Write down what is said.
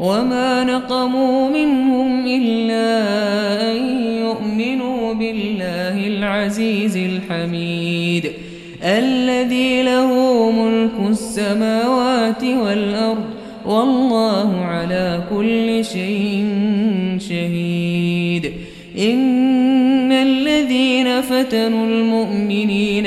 وما نقموا منهم إلا أن يؤمنوا بالله العزيز الحميد الذي له ملك السماوات والأرض والله على كل شيء شهيد إن الذين فتنوا المؤمنين